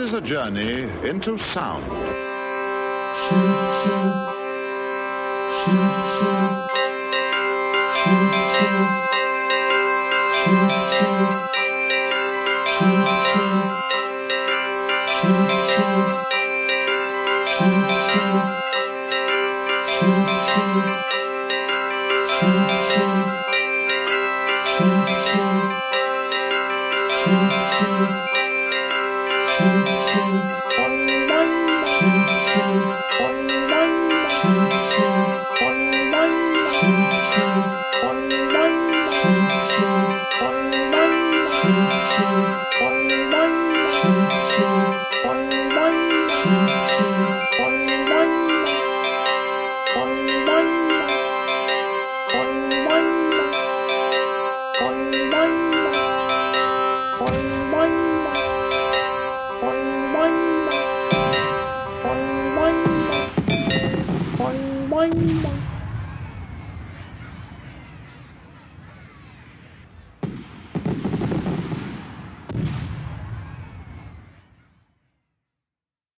is a journey into sound. Boing boing boing. Boing